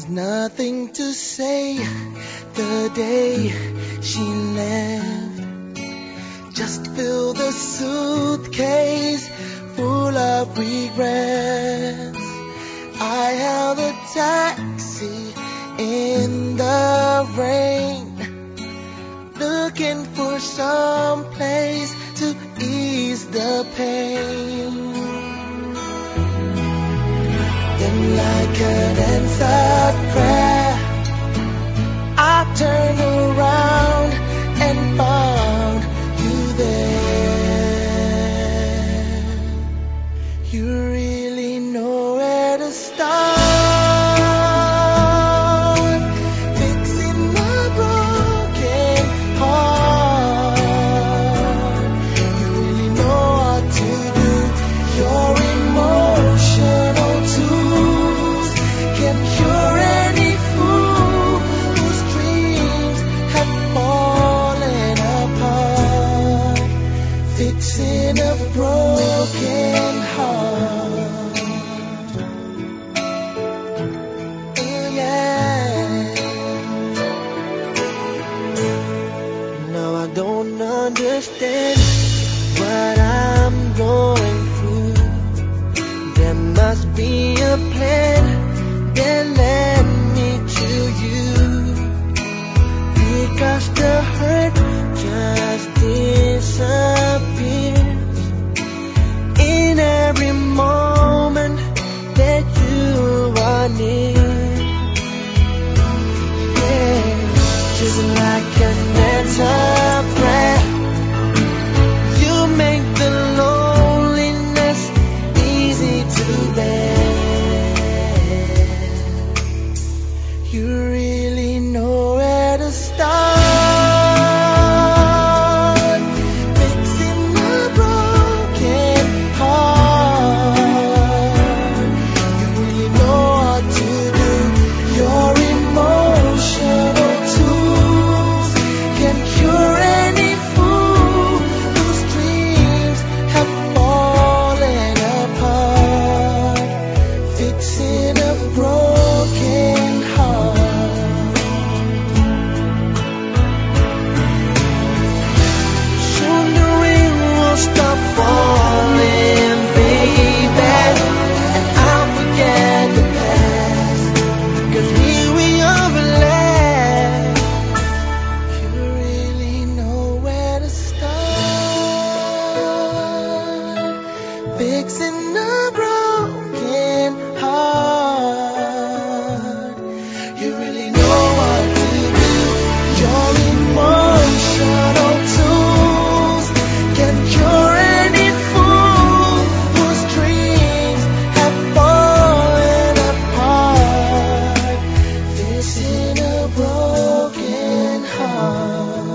was nothing to say the day she left. Just fill the suitcase full of regrets. I held a taxi in the rain, looking for some place to ease the pain. Then, like an answered I don't understand what I'm going through. There must be a plan that led me to you. Because the hurt just disappears in every moment that you are near. Yeah, just like an answer You really know where to start. Broken broken heart.